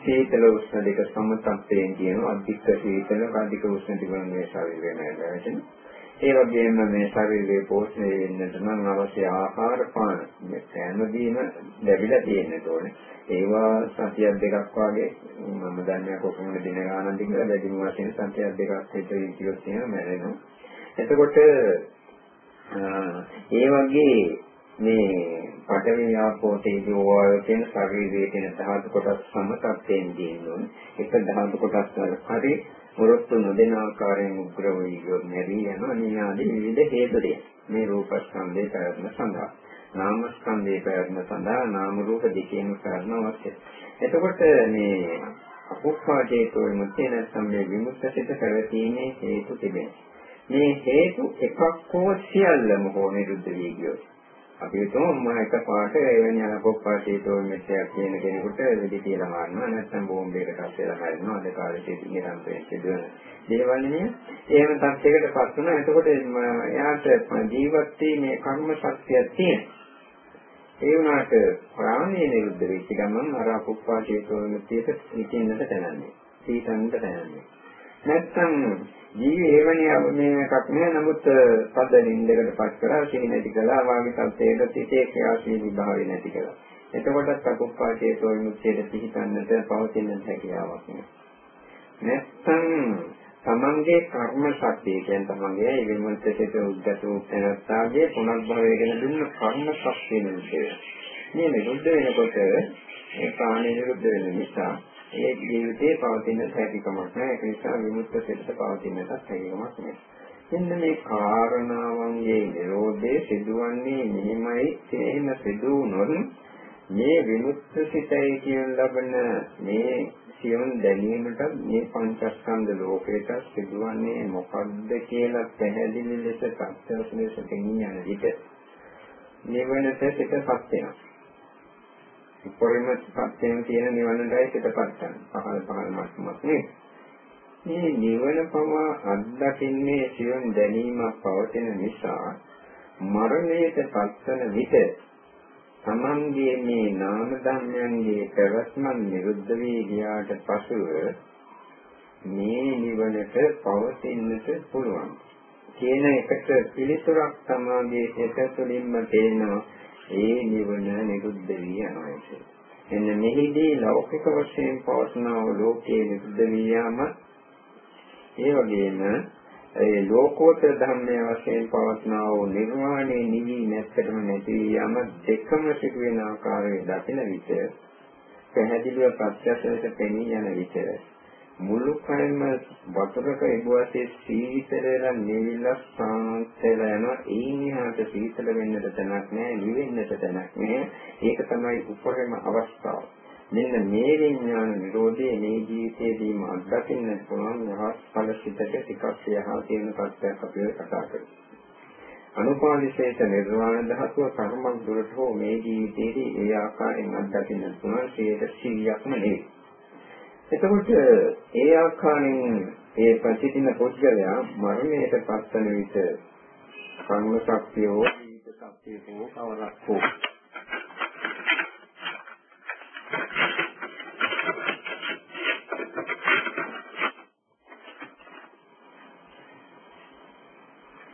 A: සීතල උෂ්ණ දෙක සමතත්වයෙන් කියන අධික සීතල අධික උෂ්ණ තිබුණේ ශරීරය නේද? ඒ වගේම මේ ශරීරයේ පෝෂණය වෙන්නට නම් අවශ්‍ය ආහාර පාන මේ සෑමදීම ලැබිලා තියෙන්න ඕනේ. ඒවා සතියක් දෙකක් වාගේ මම දන්නේ කොහොමද දින ගානක් දිගට වැඩිම වශයෙන් සතියක් දෙකක් හිතේ ඉතිරියක් තියෙනවා මැරෙනවා. එතකොට ඒ වගේ මේ පඨවි ආපෝ තේජෝ වායෝ කියන ශරීරයේ තියෙන ධාතු කොටස් සමතත්යෙන් දිනුන එක ධාතු කොටස් වල හරි වරොත්තු නොදෙන ආකාරයෙන් උග්‍ර වී ගොස් නැරී යන නියාදී විවිධ හේතු මේ රූපස්කන්ධේ පැවැත්ම සඳහා නාමස්කන්ධේ පැවැත්ම සඳහා නාම රූප දෙකේම කරන අවශ්‍යයි. එතකොට මේ අකුප්පාදේතෝ විමුක්තිය නැත්නම් මේ විමුක්තියට පැවතීමේ හේතු තිබෙනවා. මේ හේතු එකක් හෝ සියල්ලම හෝ නිරුද්ධ වී ගියොත් අපි හිතමු මම එක පාට එවැනි අනකොප්පාටීතෝ මෙච්චයක් කියන කෙනෙකුට වෙඩි කියලා මාරනවා නැත්නම් බෝම්බයකට අස්සලා මරනවා අද කාලේ තියෙන නිරන්තරයෙන් සිදුවන දේවල් නේ එහෙම තත්යකට පත් වුණා. එතකොට එයාට ජීවත් වීමේ කර්ම ශක්තියක් තියෙනවා. ඒ වුණාට ප්‍රාණය නිරුද්ධ වෙච්ච ගමන් අර අකුප්පාටීතෝ මෙච්චයට නිකින්නට තැනන්නේ. සීතන්නට තැනන්නේ. නැත්නම් ජීවි හේවණිය මේ එකක් නෑ නමුත් පද නින්දකට පත් කරා සිහි නැති කළා වාගේ සත්‍යයට සිටේ ක්‍රියාශීලී භාවය නැති කළා. එතකොටත් අකුප්පාටේ සෝවිමුක්තියට පිහිටන්නට පවතින හැකියාවක් නෑ. නැත්නම් තමන්ගේ කර්ම ශක්තිය කියන්නේ තමන්ගේ විමුක්තියට උද්ගත වූ තැනත්තාගේ පුනර්භවය ගැන දුන්න කර්ම ශක්තිය නෙවෙයි. මේ නිරුද්ධ වෙනකොට ඒ ප්‍රාණය නිරුද්ධ වෙන නිසා ඒ ජීවිතේ පවතින හැකියාවක් නැහැ. ඒක නිසා විමුක්ත සිතට පවතිනටත් හැකියාවක් නැහැ. මෙන්න මේ කාරණාවන්ගේ නිරෝධය සිදුවන්නේ මෙහිමයි තේම සිදු වුණොත් මේ විමුක්ත සිතයි කියන ලබන මේ සියුම් දැනීමට මේ පංචස්කන්ධ ලෝකයට සිදුවන්නේ මොකක්ද කියලා පැහැදිලි ලෙස සත්‍යස් ලෙස තේමින් යන විට නිවනට සිතපත් වෙනවා. උපරිම සත්‍යයෙන් තියෙන නිවනටයි සිතපත් ගන්න. පහළ පහළ මාත්මක් නේ. මේ නිවන පවා අත්දකින්නේ සියුම් දැනීමක් පවතින නිසා මරණයට පත්වන විට තමන්ගේ මේ නාම ධර්මයන්ගේ පැවැත්ම නිරුද්ධ වී ගියාට පසුව මේ නිවනට පවතින්නට පුළුවන් කියන එකට පිළිතුරක් සමාගයේ සිත තුළින්ම තේනවා ඒ නිවන නිරුද්ධ වී යනවා කියන්නේ. එන්න මෙහිදී ලෞකික වශයෙන් පවස්නාව ලෝකයේ නිරුද්ධ වී යාම ඒ වගේම ඒ ලෝකෝත්තර ධර්මයේ වශයෙන් පවස්නා වූ නිර්වාණය නිවි නැත්තටම නැති යාම දෙකම සිදුවෙන ආකාරයේ දකින විට පැහැදිලිව ප්‍රත්‍යක්ෂයට පෙනී යන විට මුළු කයම වතුරක ඉබුවසේ සීතල වෙලා නිවිලා සාන්ත වෙලා යනවා. ඒන් එහාට සීතල වෙන්නට තැනක් නැහැ නිවෙන්නට තැනක් නැහැ. ඒක තමයි උපරිම අවස්ථාව. මෙන්න මේ විඥාන නිරෝධයේ මේ ජීවිතයේදීම අත්දකින්න පුළුවන් රහස් ඵල සිතට ටිකක් යහා තියෙන තත්ත්වයක් අපි කතා කරමු. අනුපාදිශේෂ නිර්වාණ ධාතුව කර්මක් දුරට හෝ මේ ජීවිතයේදී ඒ ආකාරයෙන් අත්දකින්න පුළුවන් 100%ක්ම නෙවෙයි. එතකොට ඒ ආකාරයෙන් ඒ ප්‍රතිදින පුද්ගලයා මරණයට පත්වන විට කර්ම ශක්තිය හෝ ජීවිත ශක්තිය හෝ කවරක් හෝ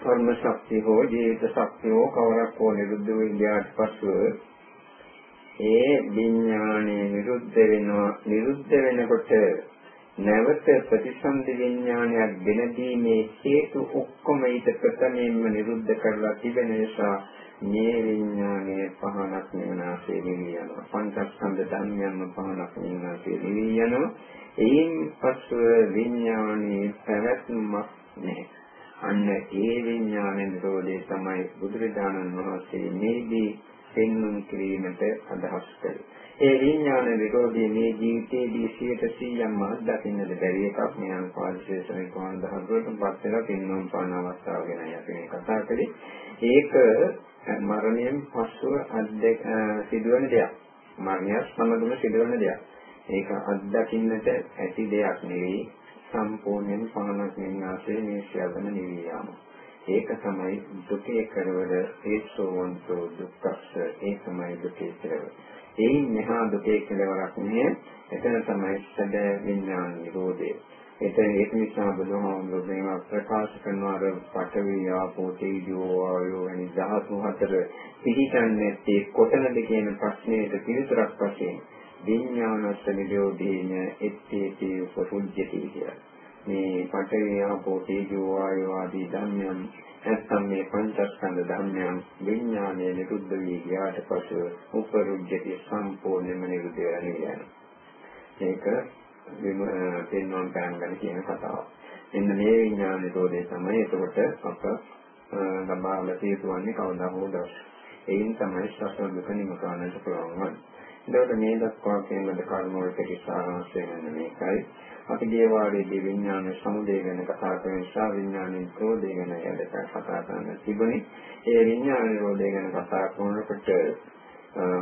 A: කර්ම ශක්තිය හෝ ජීවිත ශක්තිය හෝ කවරක් හෝ නිරුද්ධ වී ගියාට පසුව ඒ විඥානය නිරුද්ධ වෙනවා. නිරුද්ධ වෙනකොට නැවත ප්‍රතිසන්දි විඥානයක් ගෙන දීමේ හේතු ඔක්කොම ඊට ප්‍රථමයෙන්ම නිරුද්ධ කරලා තිබෙන නිසා මේ විඥානය පහනක් නෙවනාසේ නිවි යනවා. පංචස්කන්ධ ධර්මයන්ම පහනක් නෙවනාසේ නිවි යනවා. එයින් පස්ව විඥානයේ පැවැත්මක් නැහැ. අන්න ඒ විඥාන නිරෝධය තමයි බුදුරජාණන් වහන්සේ මේදී පෙන්වුම් කිරීමට අදහස් කරේ. ඒ විඥාන විරෝධයේ මේ ජීවිතයේදී 100%ක්ම අත්දකින්නට බැරි එකක් මේ අනුපාදිශේෂණේ කොහොමද හඳුන්වන්න පත් වෙලා පෙන්වුම් පාන අවස්ථාව ගැන අපි මේ කතා කරේ. ඒක මරණයෙන් පසුව අද්දක සිදුවන දෙයක්. මරණය සමගම සිදුවන දෙයක්. ඒක අත්දකින්නට ඇති දෙයක් නෙවෙයි සම්පූර්ණයෙන් පහනක් විනාශයේ මේ සියල්ලම නිවී යාම. ඒක තමයි දුකේ කරවල ඒසෝවන්තෝ දුක්ඛස්ස ඒ තමයි දුකේ කෙලවර. එයින් මෙහා දුකේ කෙලවරක් නෑ. එතන තමයි සැබෑ විඥාන නිරෝධය. එතන ඒක නිසා බුදුහාමුදුරුවෝ මේවා ප්‍රකාශ කරනවා අර පඨවි ආපෝ තේජෝ ආයෝ වැනි ධාතු හතර පිළිගන්නේ නැත්තේ කොතනද කියන ප්‍රශ්නයට පිළිතුරක් වශයෙන් විඥානස්ස නිරෝධේන එත්තේති උපසුජ්ජති කියලා. මේ පඨවි ආපෝ තේජෝ වායෝ ආදී ධර්මයන් නැත්නම් මේ පංචස්කන්ධ ධර්මයන් විඥානයේ නිරුද්ධ වී ගියාට පසු උපරුජ්ජති සම්පූර්ණයෙන්ම නිරුද්ධ වෙනවා ඒක පෙන්වන්න ගන්න කියන කතාව. එන්න මේ විඥාන නිරෝධය තමයි එතකොට අප ලබාවල තියෙන්නේ කවදා හෝ දවස්. එයින් තමයි සසර දුක නිම කරන්නට පුළුවන් වන්නේ. එතකොට මේ දක්වා කියන කර්ම වලට කිසාරාංශය වෙන මේකයි. අපි දේවාලයේදී විඥාන සමුදය ගැන කතා කරන නිසා විඥානයේ ක්‍රෝධය ගැන යදක කතා කරන්න තිබුණේ. ඒ විඥාන නිරෝධය ගැන කතා කරනකොට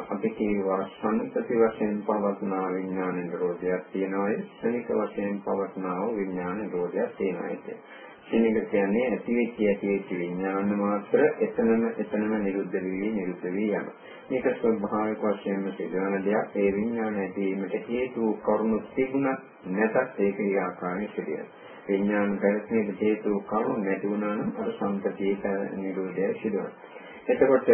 A: අපි කියවා සංතති වශයෙන් පවත්නා විඥාන නිරෝධයක් තියෙනවා. ශනික වශයෙන් පවත්නා විඥාන නිරෝධයක් තියෙනවා. ශනික කියන්නේ ඇති වෙච්ච ඇති වෙච්ච විඥාන මාත්‍ර එතනම එතනම නිරුද්ධ වී නිරුද්ධ වී යනවා. මේක ස්වභාවික වශයෙන්ම සිදුවන දෙයක්. ඒ විඥාන ඇතිවීමට හේතු කරුණු තිබුණත් නැතත් ඒක ඒ ආකාරයෙන් සිදුවෙනවා. විඥාන පැවැත්මේ හේතු කරුණු නැති වුණා නම් අර සංතතියක නිරෝධය සිදුවෙනවා. එතකොට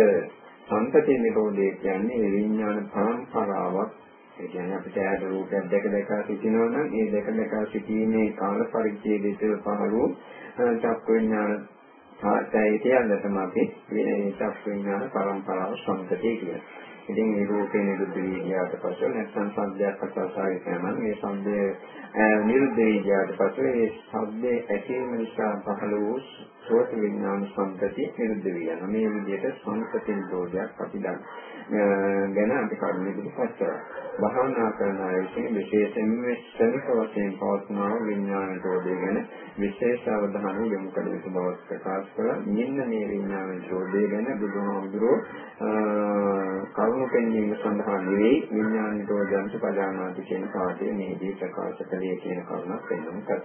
A: සංතති නිරෝධය කියන්නේ විඥාන පරම්පරාවක් ඒ කියන්නේ අපිට ඇද රූපයක් දැක දැක සිටිනවා නම් ඒ දැක දැක සිටීමේ කාල පරිච්ඡේදය තුළ පහළ වූ චක්ක විඥාන සාහිත්‍යය කියන්නටම අපි මේ චක්ක විඥාන පරම්පරාව සංකතය කියලා. ඉතින් මේ රූපේ නිරුද්ධ වී ගියාට පස්සේ නැත්නම් සද්දයක් අසසාරි කරනවා මේ සද්දේ නිරුද්ධ වී ගියාට පස්සේ මේ සද්දේ ඇතිවීම නිසා පහළ වූ සෝත විඥාන සංකතිය නිරුද්ධ වී යනවා. මේ විදිහට සංකති නිරෝධයක් අපි ගැන අපි කරුණු ඉදිරිපත් කරා. භාවනා කරන අය විසින් විශේෂයෙන්ම ශ්‍රමික වශයෙන් පවත්නා විඥාන නිරෝධය ගැන විශේෂ අවධානය යොමු කළ යුතු බව ප්‍රකාශ කළා. මෙන්න මේ විඥාන නිරෝධය ගැන බුදුහාමුදුරෝ කරුණු පෙන්වීම සඳහා නෙවෙයි විඥාන නිරෝධයන්ට පදානාති කියන පාඩේ මේදී ප්‍රකාශ කළේ කියන කරුණක් පෙන්වන්න කරා.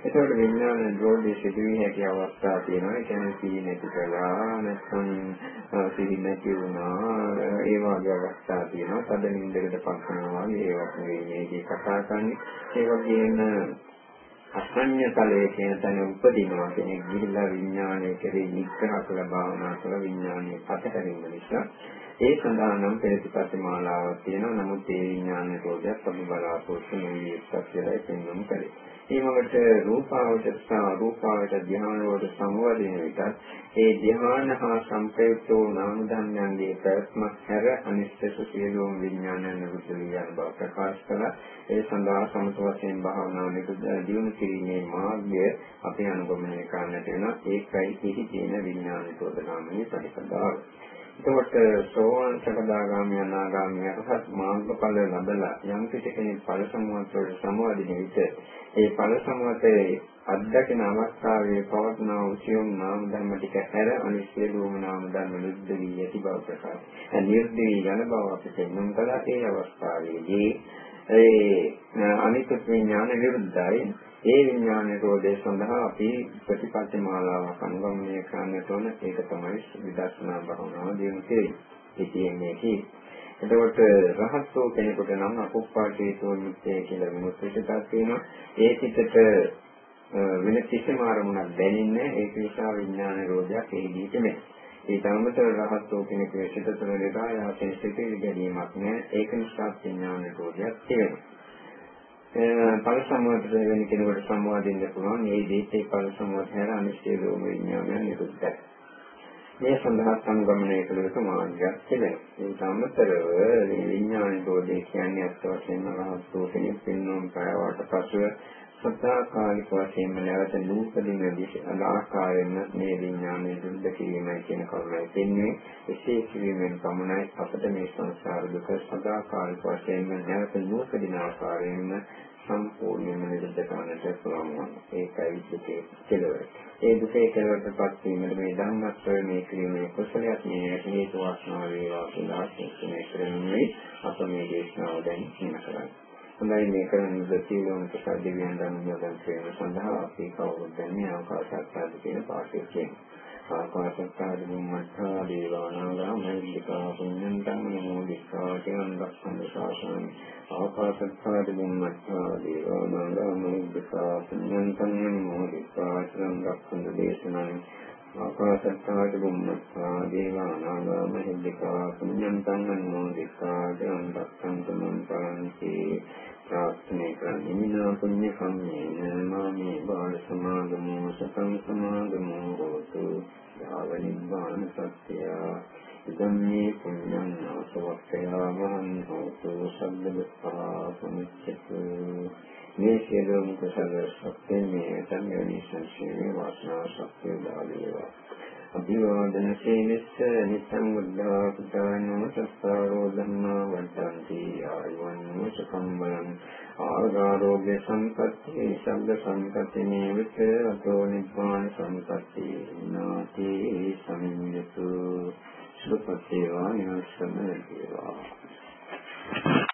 A: ඒතකොට විඥාන නිරෝධයේ සිදුවී හැකි අවස්ථා තියෙනවා. ඒ කියන්නේ සීන නැති කළා නැත්නම් සීන නැති වුණා. ඒ වගේ අවස්ථා තියෙනවා. තද නින්දකට පස්සනවා වගේ ඒවත් නෙවෙයි මේකේ කතා කරන්නේ. ඒ වගේම අසඤ්ඤ තලයේ කියන තැන උපදිනවා කෙනෙක් ගිහිල්ලා විඥානයේ කෙරෙහි නිග්‍රහ කළ භාවනා කළ විඥානයේ පතහැරීම නිසා ඒ සඳහා නම් ප්‍රතිපත්ති මාලාවක් තියෙනවා නමුත් ඒ විඥාන රෝධයක් අපි බලාපොරොත්තු නොවී ඉස්සක් කියලා පෙන්වමු කරේ. ඊමකට රූපාවචර සහ රූපාවචර ධ්‍යාන වලට සමවදින විට ඒ ධ්‍යාන හා සංප්‍රයුක්ත වූ නාම ධර්මයන්ගේ ප්‍රත්‍යක්ම හැර අනිත්‍ය සියලුම විඥානයන් නිරුද්ධ යන බව ප්‍රකාශ කළා. ඒ සඳහා සමත වශයෙන් භාවනා දියුණු කිරීමේ මාර්ගය අපි අනුගමනය කරන්නට වෙනවා. ඒකයි ඉහි තියෙන විඥාන චෝදනාමයේ ප්‍රතිපදාව. එතකොට සෝවාන් සකදාගාමී අනාගාමී අරහත් මාර්ගඵල ලැබලා යම් කෙනෙක් ඵල සමුවත්වයට සමවදින විට ඒ ඵල සමුවතේ අධ්‍යක්ෂණ අවස්ථාවේ පවත්නා උසියම් නාම ධර්ම ටික හැර අනිත් සියලුම නාම ධර්ම නිරුද්ධ වී ඇති බව ප්‍රකාශ. ඒ නිරුද්ධ වී යන බව අපි පෙන්වන කලා ඒ අවස්ථාවේදී ඒ අනිත් විඥාන නිරුද්ධයි ඒ විඥාන නිරෝධය සඳහා අපි ප්‍රතිපත්ති මාලාවක් අනුගමනය කරන්නට ඕන. ඒක තමයි විදර්ශනා භාවනාව දියුණු කිරීම. ඉතින් මේකේ එතකොට රහත් වූ කෙනෙකුට නම් අකුප්පාටේතෝ නිත්‍ය කියලා විමුක්තියක් තියෙනවා. ඒ සිතට වෙන කිසිම අරමුණක් දැනෙන්නේ ඒක නිසා විඥාන නිරෝධයක් එහිදී තිබෙනවා. ඒ තමතර රහත් වූ කෙනෙකුගේ සිත තුළ ලෙඩා යාතේ සිටේ ගැනීමක් නැහැ. ඒක නිසා විඥාන නිරෝධයක් තියෙනවා. ඵල සම්මත වෙන කෙනෙකුට සම්වාදින්න පුළුවන් මේ දීපේ ඵල සම්මත හැර අනිශ්චය ලෝම විඥානය නිරුද්ධයි. මේ සඳහා සංගමනය කළ යුතු මාර්ගයක් තිබෙනවා. ඒ සම්මතරව විඥාන දෝෂය කියන්නේ අත් වශයෙන්ම රහත් වූ කෙනෙක් පින්නම් පයවට පසුව සත්‍යාකාලික වශයෙන්ම නැවත නූපදින දිශ ආකාරයෙන් මේ විඥානය දුර්ද කිරීමයි කියන කරුණයි දෙන්නේ. එසේ කිරීමෙන් පමණයි අපට මේ සංසාර දුක සදාකාලික වශයෙන්ම නැවත නූපදින ආකාරයෙන් සම්පූර්ණයෙන්ම නිරුද්ධ කරන්නට පුළුවන් වන්නේ. ඒකයි දුකේ කෙලවර. ඒ දුකේ කෙලවරටපත් වීමද මේ ධම්මස්වරණය කිරීමේ කුසලයක් මේ හේතු වාසනා වේවා කියලා ආශිර්වාද කරන්නේ අප මේ දේශනාව දැන් හිම කරන්නේ. හොඳයි මේ කරන සීලෝන ප්‍රසාද දෙවියන් දනුදන් ශ්‍රේම සඳහා අපි කවුරුත් දැන්නේ අවකාශයක් ආද කියන පාඩිය කියන්නේ. ආකාශත්තාද බුම්මත්තා දේවානාගා මහිද්దికා පුඤ්ඤන්තං නමෝ දිස්සා කියන දක්ෂන ශාසනං ආකාශත්තාද බුම්මත්තා දේවානාගා මහිද්దికා පුඤ්ඤන්තං නමෝ දිස්සා කියන දක්ෂන දේශනං ආකාශත්තාද බුම්මත්තා දේවානාගා මහිද්దికා පුඤ්ඤන්තං නමෝ දිස්සා කියන දක්ෂන තමන් පරන්ති ප්‍රාර්ථනා කරන්නේ පුඤ්ඤ කම්මේන මාමේ බාල සමාගමෝ සතං සමාගමෝ හෝතු යාව නිබ්බාන සත්‍යය ඉදම්මේ පුඤ්ඤං ආසවක්ඛයා වහං හෝතු සබ්බ දුක්ඛා සමුච්චතු මේ සියලුම කුසල ශක්තිය මේ සංයෝනි සංසිවේ වාසනා ශක්තිය දාලේවා. අභිවාදන සේනස්ස නිසං බුද්ධා පුතානෝ සස්සාරෝ ධම්මා වන්තන්ති ආයුවන්නෝ සකම්බලං ආගාරෝග්‍ය සම්පත්ති සබ්බ සම්පත්ති නේවිත අතෝ නිබ්බාන සම්පත්ති නාති සමිඤ්ඤතු සුපතේවා නිවස්සම දේවා